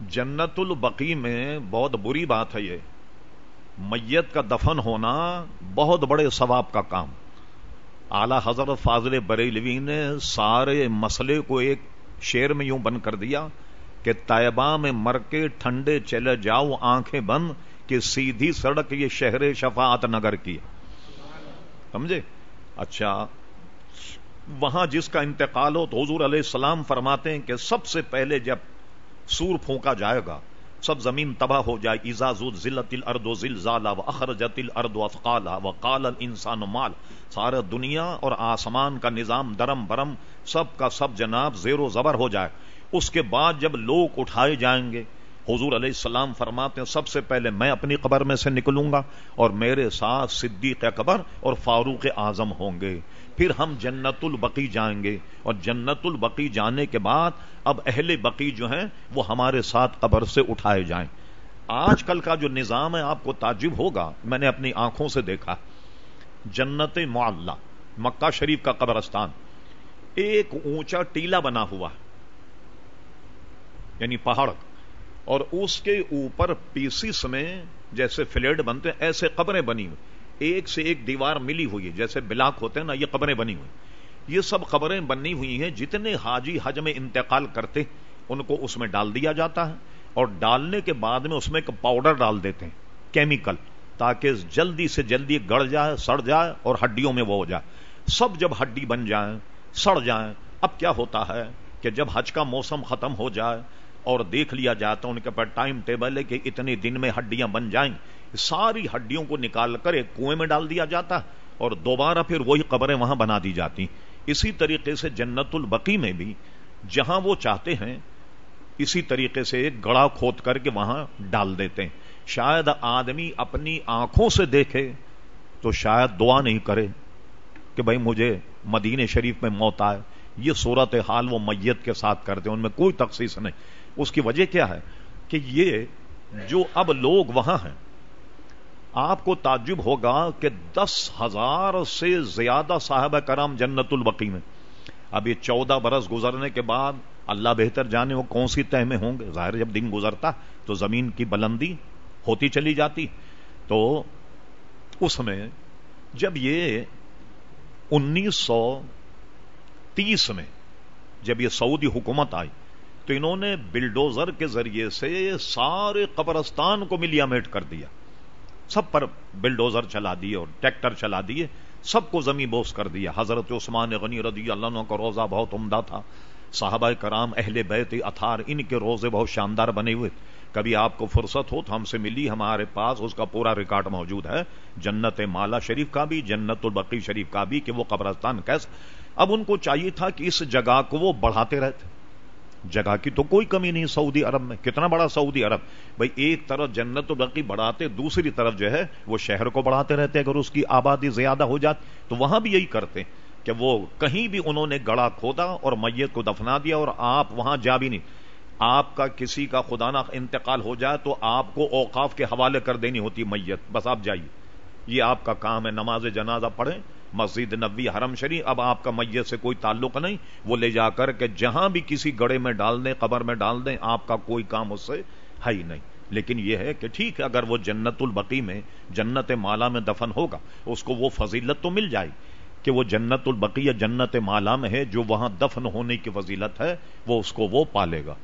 جنت البقی میں بہت بری بات ہے یہ۔ میت کا دفن ہونا بہت بڑے ثواب کا کام۔ اعلی حضرت فاضل بریلوی نے سارے مسئلے کو ایک شیر میں یوں بند کر دیا کہ طیبہ میں مر کے ٹھنڈے چلے جاؤ، آنکھیں بند کہ سیدھی سڑک یہ شہر شفاعت نگر کی۔ سمجھے؟ اچھا وہاں جس کا انتقال ہو تو حضور علیہ السلام فرماتے ہیں کہ سب سے پہلے جب سور پھونکا جائے گا۔ سب زمین تباہ ہو جائے۔ ایزاز ذلت الارض و زلزالہ و اخرجت الارض و افقالہ و قال الانسان مال۔ سارا دنیا اور آسمان کا نظام درم برم، سب کا سب جناب زیر و زبر ہو جائے۔ اس کے بعد جب لوگ اٹھائے جائیں گے حضور علیہ السلام فرماتے ہیں، سب سے پہلے میں اپنی قبر میں سے نکلوں گا اور میرے ساتھ صدیق قبر اور فاروق اعظم ہوں گے۔ پھر ہم جنت البقی جائیں گے اور جنت البقی جانے کے بعد اب اہل بقی جو ہیں، وہ ہمارے ساتھ قبر سے اٹھائے جائیں۔ آج کل کا جو نظام ہے، آپ کو تعجب ہوگا، میں نے اپنی آنکھوں سے دیکھا۔ جنت معلہ مکہ شریف کا قبرستان۔ ایک اونچا ٹیلا بنا ہوا یعنی پہاڑ۔ اور اس کے اوپر پیسس میں جیسے فلیٹ بنتے ہیں، ایسے قبریں بنی ہوئی۔ ایک سے ایک دیوار ملی ہوئی ہے، جیسے بلاک ہوتے ہیں نا، یہ قبریں بنی ہوئی یہ سب خبریں بنی ہوئی ہیں، جتنے حاجی حج میں انتقال کرتے ان کو اس میں ڈال دیا جاتا ہے۔ اور ڈالنے کے بعد میں اس میں ایک پاؤڈر ڈال دیتے ہیں، کیمیکل، تاکہ جلدی سے جلدی گڑ جائے، سڑ جائے اور ہڈیوں میں وہ ہو جائے۔ سب جب ہڈی بن جائیں، سڑ جائیں، اب کیا ہوتا ہے کہ جب حج کا موسم ختم ہو جائے اور دیکھ لیا جاتا ان کے پاس ٹائم ٹیبل ہے کہ اتنے دن میں ہڈیاں بن جائیں۔ ساری ہڈیوں کو نکال کر ایک کنویں میں ڈال دیا جاتا اور دوبارہ پھر وہی قبریں وہاں بنا دی جاتی اسی طریقے سے جنت البقی میں بھی جہاں وہ چاہتے ہیں، اسی طریقے سے ایک گڑا کھود کر کے وہاں ڈال دیتے ہیں۔ شاید آدمی اپنی آنکھوں سے دیکھے تو شاید دعا نہیں کرے کہ بھائی مجھے مدینہ شریف میں موت آئے۔ یہ صورت حال وہ میت کے ساتھ کرتے ہیں، ان میں کوئی تخصیص نہیں۔ اس کی وجہ کیا ہے کہ یہ جو اب لوگ وہاں ہیں، آپ کو تعجب ہوگا کہ دس ہزار سے زیادہ صاحب کرام جنت البقی میں۔ اب یہ چودہ برس گزرنے کے بعد اللہ بہتر جانے وہ کون سی تہ میں ہوں گے؟ ظاہر جب دن گزرتا تو زمین کی بلندی ہوتی چلی جاتی۔ تو اس میں جب یہ انیس سو تیس میں جب یہ سعودی حکومت آئی تو انہوں نے بلڈوزر کے ذریعے سے سارے قبرستان کو ملیا میٹ کر دیا۔ سب پر بلڈوزر چلا دیے اور ٹریکٹر چلا دیے، سب کو زمین بوس کر دیا۔ حضرت عثمان غنی رضی اللہ عنہ کا روزہ بہت عمدہ تھا۔ صحابہ کرام، اہل بیت اتھار ان کے روزے بہت شاندار بنے ہوئے۔ کبھی آپ کو فرصت ہو تو ہم سے ملی، ہمارے پاس اس کا پورا ریکارڈ موجود ہے۔ جنت مالا شریف کا بھی، جنت البقی شریف کا بھی، کہ وہ قبرستان کیسا اب ان کو چاہیے تھا کہ اس جگہ کو وہ بڑھاتے رہتے۔ جگہ کی تو کوئی کمی نہیں سعودی عرب میں۔ کتنا بڑا سعودی عرب؟ بھائی، ایک طرف جنت و بقی بڑھاتے، دوسری طرف جو ہے وہ شہر کو بڑھاتے رہتے۔ اگر اس کی آبادی زیادہ ہو جاتی تو وہاں بھی یہی کرتے۔ کہ وہ کہیں بھی انہوں نے گڑا کھودا اور میت کو دفنا دیا اور آپ وہاں جا بھی نہیں۔ آپ کا کسی کا خدا نہ انتقال ہو جائے تو آپ کو اوقاف کے حوالے کر دینی ہوتی میت۔ بس آپ جائیے۔ یہ آپ کا کام ہے۔ نماز جنازہ پڑھیں۔ مسجد نبی حرم شریف۔ اب آپ کا میت سے کوئی تعلق نہیں۔ وہ لے جا کر کہ جہاں بھی کسی گڑے میں ڈال دیں، قبر میں ڈال دیں، آپ کا کوئی کام اس سے ہے ہی نہیں۔ لیکن یہ ہے کہ ٹھیک ہے، اگر وہ جنت البقی میں، جنت مالا میں دفن ہوگا، اس کو وہ فضیلت تو مل جائے۔ کہ وہ جنت البقیہ جنت مالا میں ہے، جو وہاں دفن ہونے کی فضیلت ہے، وہ اس کو وہ پالے گا۔